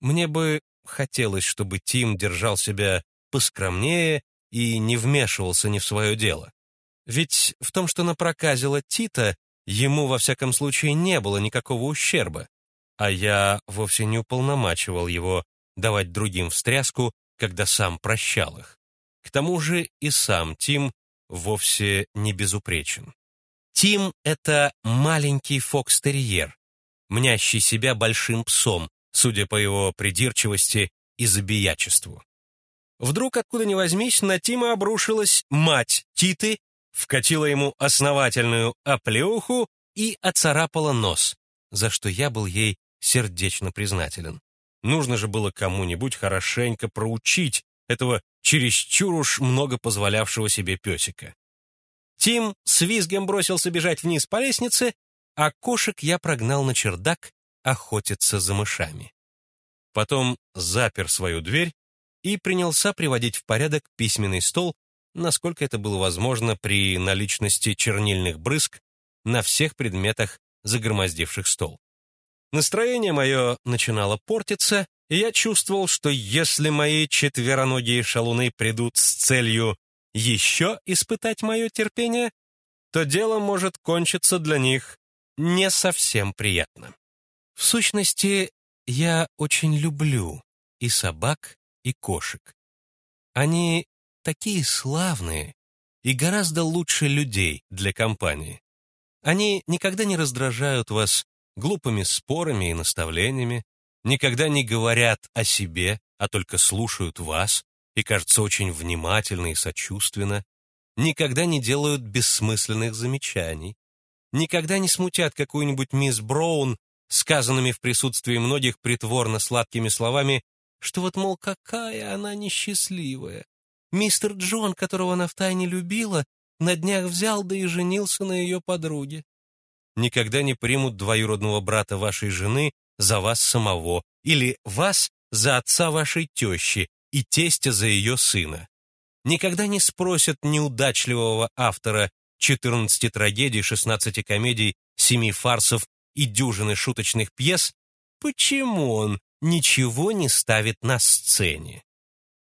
Мне бы хотелось, чтобы Тим держал себя поскромнее и не вмешивался ни в свое дело. Ведь в том, что напроказила Тита, ему, во всяком случае, не было никакого ущерба, а я вовсе не уполномачивал его давать другим встряску, когда сам прощал их. К тому же и сам Тим вовсе не безупречен. Тим — это маленький фокстерьер, мнящий себя большим псом, судя по его придирчивости и забиячеству. Вдруг, откуда ни возьмись, на Тима обрушилась мать Титы, вкатила ему основательную оплеуху и оцарапала нос, за что я был ей сердечно признателен. Нужно же было кому-нибудь хорошенько проучить этого чересчур уж много позволявшего себе песика. Тим с визгом бросился бежать вниз по лестнице, а кошек я прогнал на чердак охотиться за мышами. Потом запер свою дверь и принялся приводить в порядок письменный стол, насколько это было возможно при наличности чернильных брызг на всех предметах, загромоздивших стол. Настроение мое начинало портиться, и я чувствовал, что если мои четвероногие шалуны придут с целью еще испытать мое терпение, то дело может кончиться для них не совсем приятно. В сущности, я очень люблю и собак, и кошек. Они такие славные и гораздо лучше людей для компании. Они никогда не раздражают вас глупыми спорами и наставлениями, никогда не говорят о себе, а только слушают вас и, кажется, очень внимательно и сочувственно, никогда не делают бессмысленных замечаний, никогда не смутят какую-нибудь мисс Браун сказанными в присутствии многих притворно сладкими словами, что вот, мол, какая она несчастливая. Мистер Джон, которого она втайне любила, на днях взял да и женился на ее подруге никогда не примут двоюродного брата вашей жены за вас самого или вас за отца вашей тещи и тестя за ее сына. Никогда не спросят неудачливого автора 14 трагедий, 16 комедий, 7 фарсов и дюжины шуточных пьес, почему он ничего не ставит на сцене.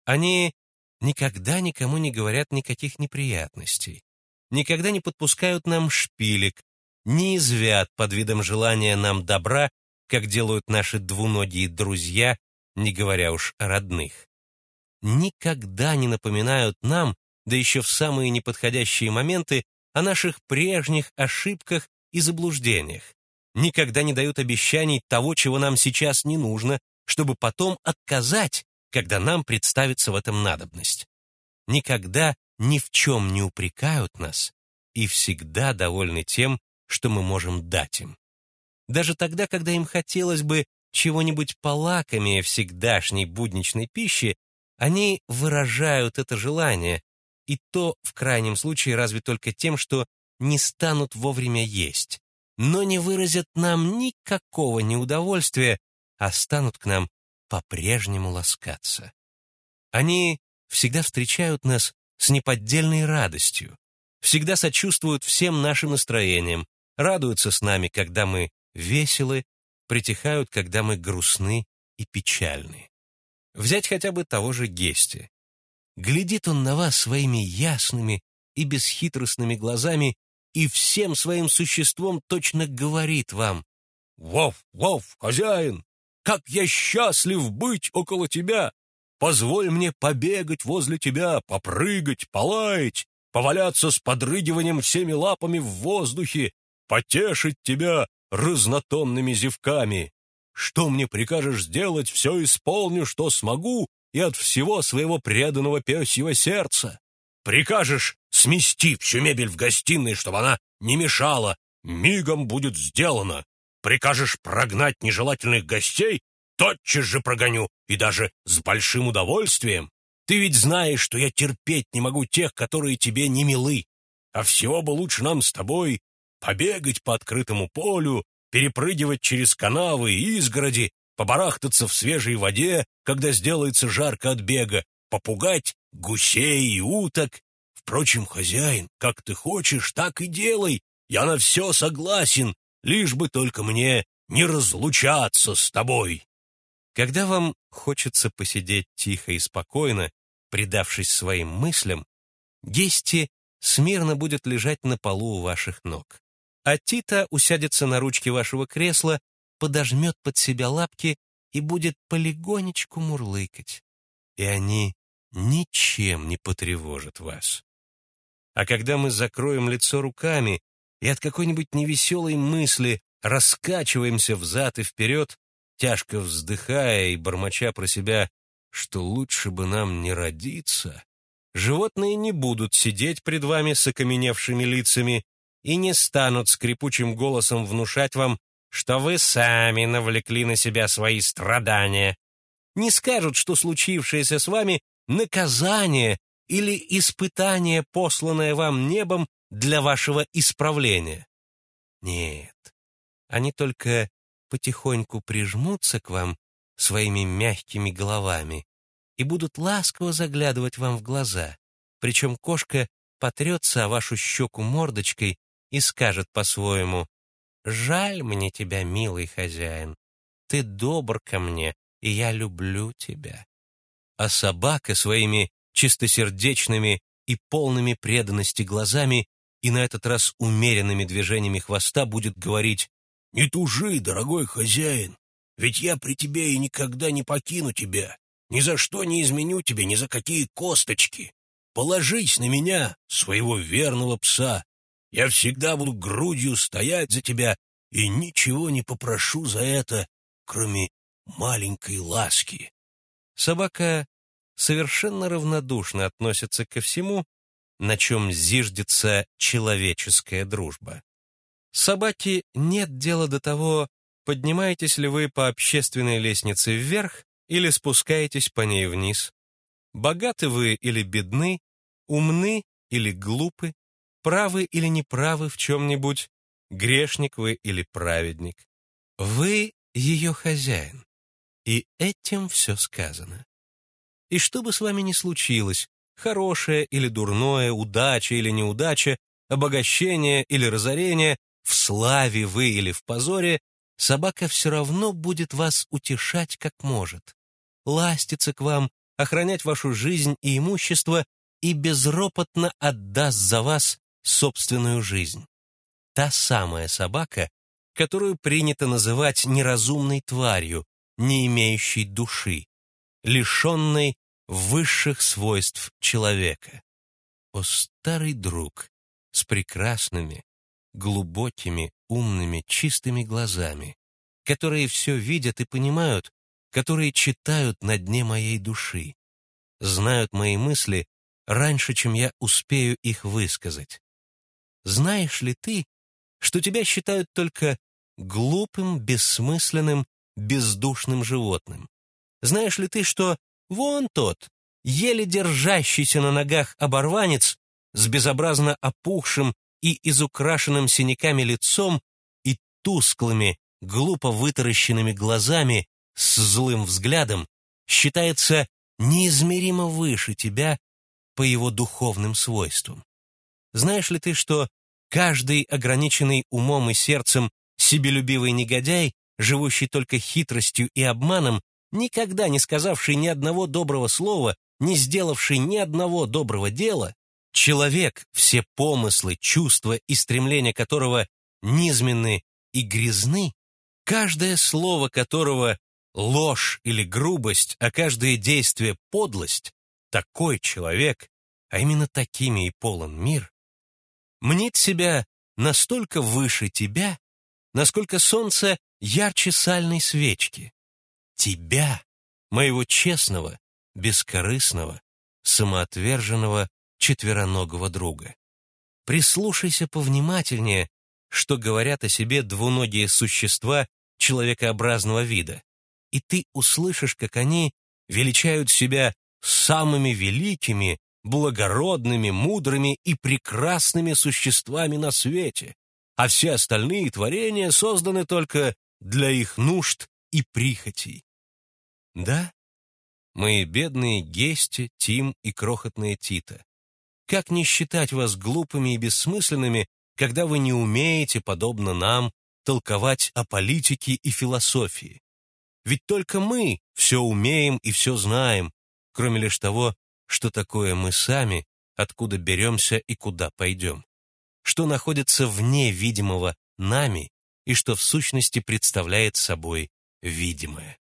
Они никогда никому не говорят никаких неприятностей, никогда не подпускают нам шпилек, не извят под видом желания нам добра, как делают наши двуногие друзья, не говоря уж о родных. Никогда не напоминают нам, да еще в самые неподходящие моменты, о наших прежних ошибках и заблуждениях. Никогда не дают обещаний того, чего нам сейчас не нужно, чтобы потом отказать, когда нам представится в этом надобность. Никогда ни в чем не упрекают нас и всегда довольны тем, что мы можем дать им. Даже тогда, когда им хотелось бы чего-нибудь полакомее всегдашней будничной пищи, они выражают это желание, и то, в крайнем случае, разве только тем, что не станут вовремя есть, но не выразят нам никакого неудовольствия, а станут к нам по-прежнему ласкаться. Они всегда встречают нас с неподдельной радостью, всегда сочувствуют всем нашим настроениям, радуются с нами, когда мы веселы, притихают, когда мы грустны и печальны. Взять хотя бы того же Гести. Глядит он на вас своими ясными и бесхитростными глазами и всем своим существом точно говорит вам «Вов, вов, хозяин, как я счастлив быть около тебя! Позволь мне побегать возле тебя, попрыгать, полаять, поваляться с подрыгиванием всеми лапами в воздухе, потешить тебя разнотонными зевками. Что мне прикажешь сделать, все исполню, что смогу, и от всего своего преданного пёсьего сердца. Прикажешь смести всю мебель в гостиной, чтобы она не мешала, мигом будет сделано. Прикажешь прогнать нежелательных гостей, тотчас же прогоню, и даже с большим удовольствием. Ты ведь знаешь, что я терпеть не могу тех, которые тебе не милы. А всего бы лучше нам с тобой побегать по открытому полю, перепрыгивать через канавы и изгороди, побарахтаться в свежей воде, когда сделается жарко от бега, попугать гусей и уток. Впрочем, хозяин, как ты хочешь, так и делай. Я на все согласен, лишь бы только мне не разлучаться с тобой. Когда вам хочется посидеть тихо и спокойно, предавшись своим мыслям, Гести смирно будет лежать на полу у ваших ног. А Тита усядется на ручке вашего кресла, подожмет под себя лапки и будет полегонечку мурлыкать. И они ничем не потревожат вас. А когда мы закроем лицо руками и от какой-нибудь невеселой мысли раскачиваемся взад и вперед, тяжко вздыхая и бормоча про себя, что лучше бы нам не родиться, животные не будут сидеть пред вами с окаменевшими лицами и не станут скрипучим голосом внушать вам, что вы сами навлекли на себя свои страдания. Не скажут, что случившееся с вами — наказание или испытание, посланное вам небом для вашего исправления. Нет, они только потихоньку прижмутся к вам своими мягкими головами и будут ласково заглядывать вам в глаза. Причем кошка потрется о вашу щеку мордочкой и скажет по-своему «Жаль мне тебя, милый хозяин, ты добр ко мне, и я люблю тебя». А собака своими чистосердечными и полными преданности глазами и на этот раз умеренными движениями хвоста будет говорить «Не тужи, дорогой хозяин, ведь я при тебе и никогда не покину тебя, ни за что не изменю тебе, ни за какие косточки. Положись на меня, своего верного пса. Я всегда буду грудью стоять за тебя и ничего не попрошу за это, кроме маленькой ласки». Собака совершенно равнодушно относится ко всему, на чем зиждется человеческая дружба. Собаке нет дела до того, поднимаетесь ли вы по общественной лестнице вверх или спускаетесь по ней вниз. Богаты вы или бедны, умны или глупы, правы или неправы в чем-нибудь, грешник вы или праведник. Вы ее хозяин, и этим все сказано. И что бы с вами ни случилось, хорошее или дурное, удача или неудача, обогащение или разорение, в славе вы или в позоре, собака все равно будет вас утешать как может, ластиться к вам, охранять вашу жизнь и имущество и безропотно отдаст за вас собственную жизнь. Та самая собака, которую принято называть неразумной тварью, не имеющей души, лишенной высших свойств человека. О, старый друг, с прекрасными, глубокими, умными, чистыми глазами, которые все видят и понимают, которые читают на дне моей души, знают мои мысли раньше, чем я успею их высказать. Знаешь ли ты, что тебя считают только глупым, бессмысленным, бездушным животным? Знаешь ли ты, что вон тот, еле держащийся на ногах оборванец с безобразно опухшим и изукрашенным синяками лицом и тусклыми, глупо вытаращенными глазами с злым взглядом, считается неизмеримо выше тебя по его духовным свойствам. Знаешь ли ты, что каждый ограниченный умом и сердцем себелюбивый негодяй, живущий только хитростью и обманом, никогда не сказавший ни одного доброго слова, не сделавший ни одного доброго дела, человек, все помыслы, чувства и стремления которого низменны и грязны, каждое слово которого ложь или грубость, а каждое действие подлость, такой человек, а именно такими и полон мир, мнит себя настолько выше тебя, насколько солнце ярче сальной свечки, тебя, моего честного, бескорыстного, самоотверженного четвероногого друга. Прислушайся повнимательнее, что говорят о себе двуногие существа человекообразного вида, и ты услышишь, как они величают себя самыми великими, благородными, мудрыми и прекрасными существами на свете, а все остальные творения созданы только для их нужд и прихотей. Да, мои бедные Гести, Тим и крохотная Тита. Как не считать вас глупыми и бессмысленными, когда вы не умеете, подобно нам, толковать о политике и философии? Ведь только мы все умеем и все знаем, кроме лишь того, что такое мы сами, откуда беремся и куда пойдем, что находится вне видимого нами и что в сущности представляет собой видимое.